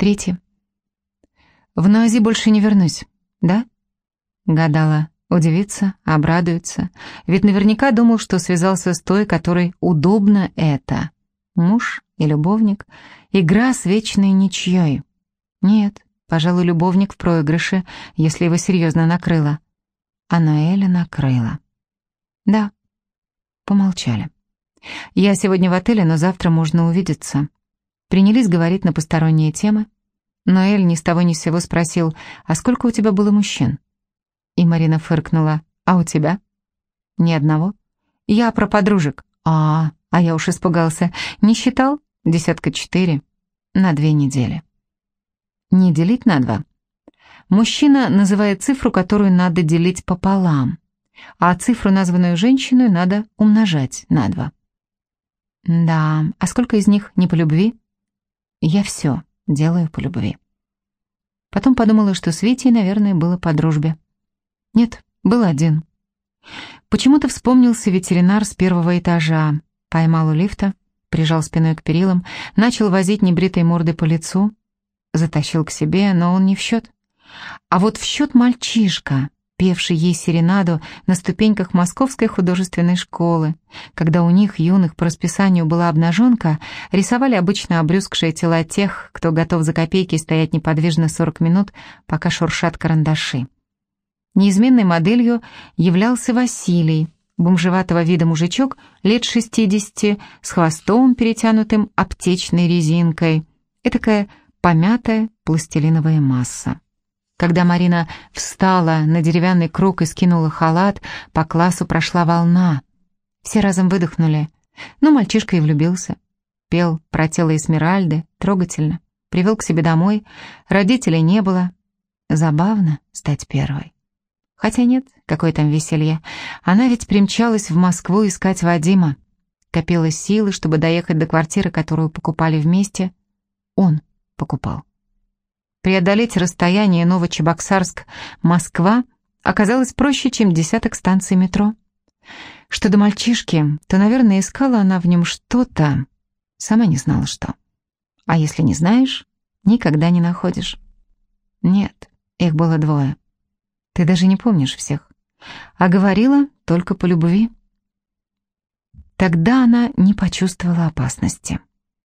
Третье. В Нуази больше не вернусь, да? Гадала, удивится, обрадуется. Ведь наверняка думал, что связался с той, которой удобно это. Муж и любовник. Игра с вечной ничьей. Нет, пожалуй, любовник в проигрыше, если его серьезно накрыло. А Ноэля накрыла. Да. Помолчали. Я сегодня в отеле, но завтра можно увидеться. Принялись говорить на посторонние темы. Ноэль ни с того ни с сего спросил, «А сколько у тебя было мужчин?» И Марина фыркнула, «А у тебя?» «Ни одного». «Я про подружек». «А, а я уж испугался. Не считал?» «Десятка четыре. На две недели». «Не делить на два». Мужчина называет цифру, которую надо делить пополам, а цифру, названную женщиной, надо умножать на два. Да, а сколько из них не по любви? Я все делаю по любви. Потом подумала, что с Витей, наверное, было по дружбе. Нет, был один. Почему-то вспомнился ветеринар с первого этажа. Поймал у лифта, прижал спиной к перилам, начал возить небритой мордой по лицу, затащил к себе, но он не в счет. А вот в счет мальчишка, певший ей серенаду на ступеньках Московской художественной школы. Когда у них, юных, по расписанию была обнаженка, рисовали обычно обрюзгшие тела тех, кто готов за копейки стоять неподвижно 40 минут, пока шуршат карандаши. Неизменной моделью являлся Василий, бомжеватого вида мужичок, лет 60, с хвостом, перетянутым аптечной резинкой. Этакая помятая пластилиновая масса. Когда Марина встала на деревянный круг и скинула халат, по классу прошла волна. Все разом выдохнули. Ну, мальчишка и влюбился. Пел про тело Эсмеральды, трогательно. Привел к себе домой. Родителей не было. Забавно стать первой. Хотя нет, какое там веселье. Она ведь примчалась в Москву искать Вадима. Копила силы, чтобы доехать до квартиры, которую покупали вместе. Он покупал. Преодолеть расстояние Новочебоксарск-Москва оказалось проще, чем десяток станций метро. Что до мальчишки, то, наверное, искала она в нем что-то, сама не знала что. А если не знаешь, никогда не находишь. Нет, их было двое. Ты даже не помнишь всех. А говорила только по любви. Тогда она не почувствовала опасности.